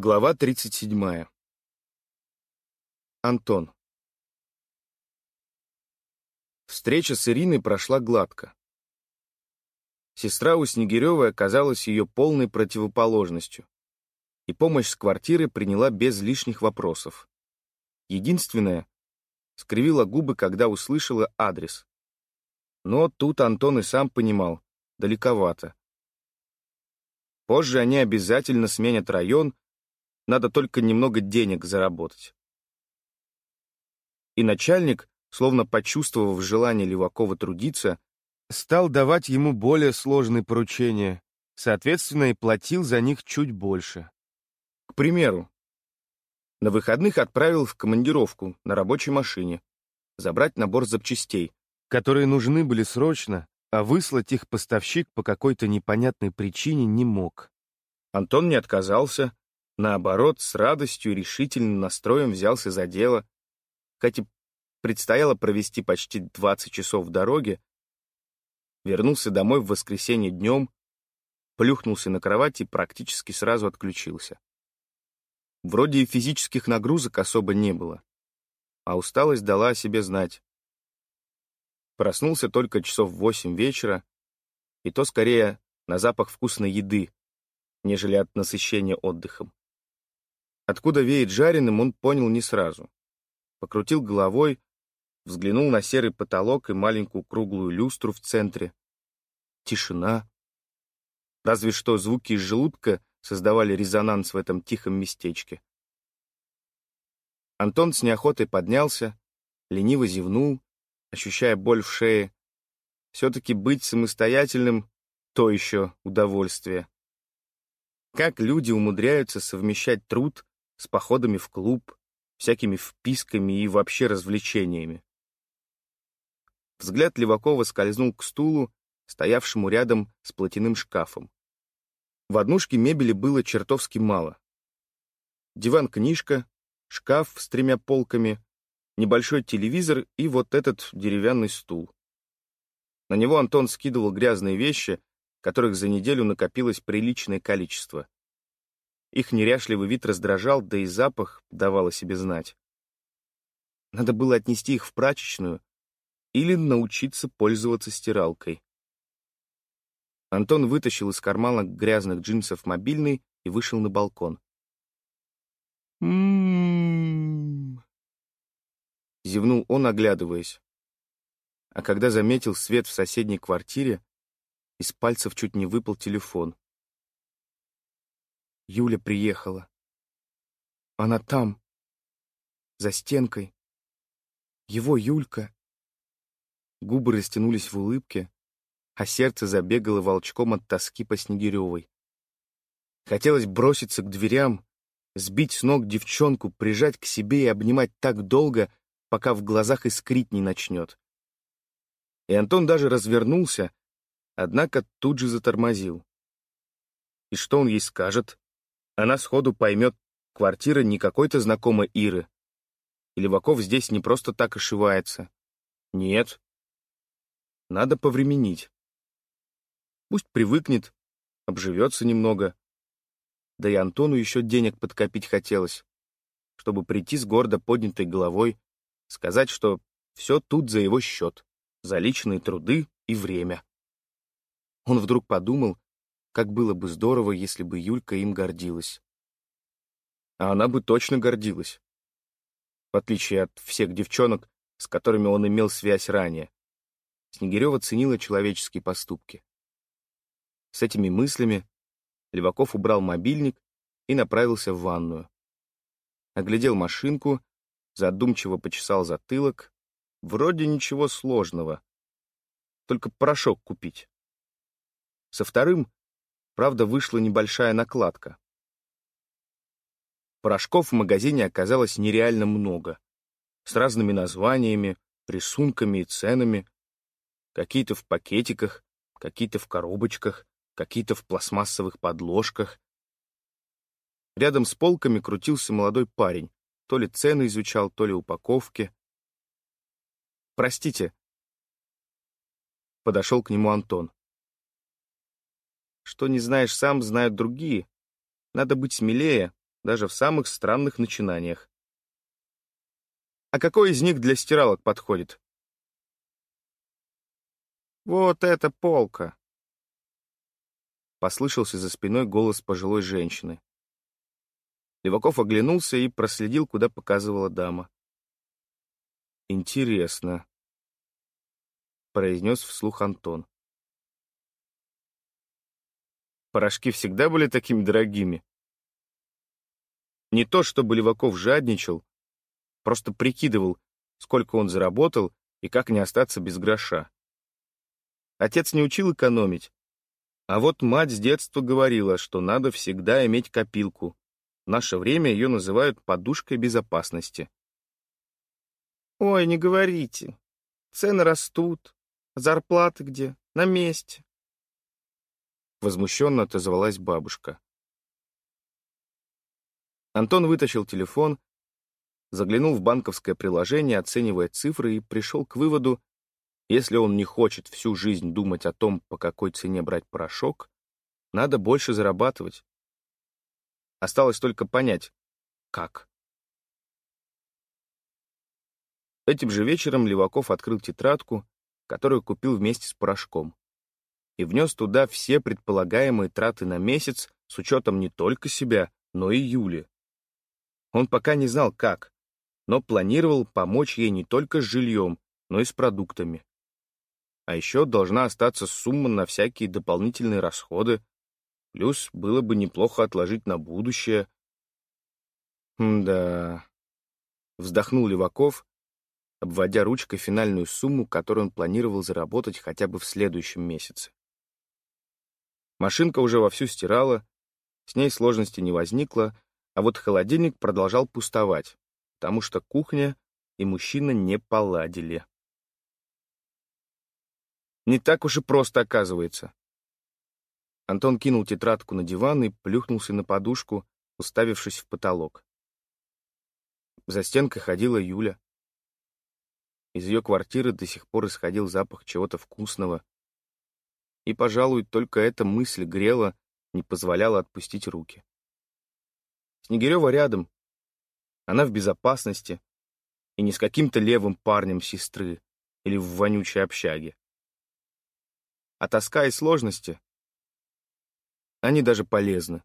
Глава 37. Антон. Встреча с Ириной прошла гладко. Сестра у Снегиревой оказалась ее полной противоположностью, и помощь с квартиры приняла без лишних вопросов. Единственное, скривила губы, когда услышала адрес. Но тут Антон и сам понимал, далековато. Позже они обязательно сменят район надо только немного денег заработать. И начальник, словно почувствовав желание Левакова трудиться, стал давать ему более сложные поручения, соответственно, и платил за них чуть больше. К примеру, на выходных отправил в командировку на рабочей машине забрать набор запчастей, которые нужны были срочно, а выслать их поставщик по какой-то непонятной причине не мог. Антон не отказался, Наоборот, с радостью и решительным настроем взялся за дело. Хотя предстояло провести почти 20 часов в дороге, вернулся домой в воскресенье днем, плюхнулся на кровать и практически сразу отключился. Вроде и физических нагрузок особо не было, а усталость дала о себе знать. Проснулся только часов в восемь вечера, и то скорее на запах вкусной еды, нежели от насыщения отдыхом. Откуда веет жареным, он понял не сразу. Покрутил головой, взглянул на серый потолок и маленькую круглую люстру в центре. Тишина. Разве что звуки из желудка создавали резонанс в этом тихом местечке. Антон с неохотой поднялся, лениво зевнул, ощущая боль в шее. Все-таки быть самостоятельным — то еще удовольствие. Как люди умудряются совмещать труд с походами в клуб, всякими вписками и вообще развлечениями. Взгляд Левакова скользнул к стулу, стоявшему рядом с платяным шкафом. В однушке мебели было чертовски мало. Диван-книжка, шкаф с тремя полками, небольшой телевизор и вот этот деревянный стул. На него Антон скидывал грязные вещи, которых за неделю накопилось приличное количество. Их неряшливый вид раздражал, да и запах давал о себе знать. Надо было отнести их в прачечную или научиться пользоваться стиралкой. Антон вытащил из кармана грязных джинсов мобильный и вышел на балкон. «М-м-м...» Зевнул он, оглядываясь. А когда заметил свет в соседней квартире, из пальцев чуть не выпал телефон. Юля приехала. Она там, за стенкой. Его Юлька. Губы растянулись в улыбке, а сердце забегало волчком от тоски по Снегиревой. Хотелось броситься к дверям, сбить с ног девчонку, прижать к себе и обнимать так долго, пока в глазах искрить не начнет. И Антон даже развернулся, однако тут же затормозил. И что он ей скажет? Она сходу поймет, квартира не какой-то знакомой Иры. И Леваков здесь не просто так ошивается. Нет. Надо повременить. Пусть привыкнет, обживется немного. Да и Антону еще денег подкопить хотелось, чтобы прийти с гордо поднятой головой, сказать, что все тут за его счет, за личные труды и время. Он вдруг подумал, как было бы здорово, если бы Юлька им гордилась. А она бы точно гордилась. В отличие от всех девчонок, с которыми он имел связь ранее. Снегирева ценила человеческие поступки. С этими мыслями Леваков убрал мобильник и направился в ванную. Оглядел машинку, задумчиво почесал затылок. Вроде ничего сложного. Только порошок купить. Со вторым Правда, вышла небольшая накладка. Порошков в магазине оказалось нереально много. С разными названиями, рисунками и ценами. Какие-то в пакетиках, какие-то в коробочках, какие-то в пластмассовых подложках. Рядом с полками крутился молодой парень. То ли цены изучал, то ли упаковки. «Простите», — подошел к нему Антон. Что не знаешь сам, знают другие. Надо быть смелее, даже в самых странных начинаниях. А какой из них для стиралок подходит? Вот эта полка. Послышался за спиной голос пожилой женщины. Леваков оглянулся и проследил, куда показывала дама. «Интересно», — произнес вслух Антон. «Порошки всегда были такими дорогими?» Не то, чтобы Леваков жадничал, просто прикидывал, сколько он заработал и как не остаться без гроша. Отец не учил экономить, а вот мать с детства говорила, что надо всегда иметь копилку. В наше время ее называют подушкой безопасности. «Ой, не говорите. Цены растут. Зарплаты где? На месте». Возмущенно отозвалась бабушка. Антон вытащил телефон, заглянул в банковское приложение, оценивая цифры, и пришел к выводу, если он не хочет всю жизнь думать о том, по какой цене брать порошок, надо больше зарабатывать. Осталось только понять, как. Этим же вечером Леваков открыл тетрадку, которую купил вместе с порошком, и внес туда все предполагаемые траты на месяц с учетом не только себя, но и Юли. Он пока не знал, как, но планировал помочь ей не только с жильем, но и с продуктами. А еще должна остаться сумма на всякие дополнительные расходы, плюс было бы неплохо отложить на будущее. да. Вздохнул Леваков обводя ручкой финальную сумму, которую он планировал заработать хотя бы в следующем месяце. Машинка уже вовсю стирала, с ней сложности не возникло, а вот холодильник продолжал пустовать, потому что кухня и мужчина не поладили. Не так уж и просто оказывается. Антон кинул тетрадку на диван и плюхнулся на подушку, уставившись в потолок. За стенкой ходила Юля. Из ее квартиры до сих пор исходил запах чего-то вкусного. И, пожалуй, только эта мысль грела, не позволяла отпустить руки. Снегирева рядом. Она в безопасности. И не с каким-то левым парнем сестры или в вонючей общаге. А тоска и сложности, они даже полезны.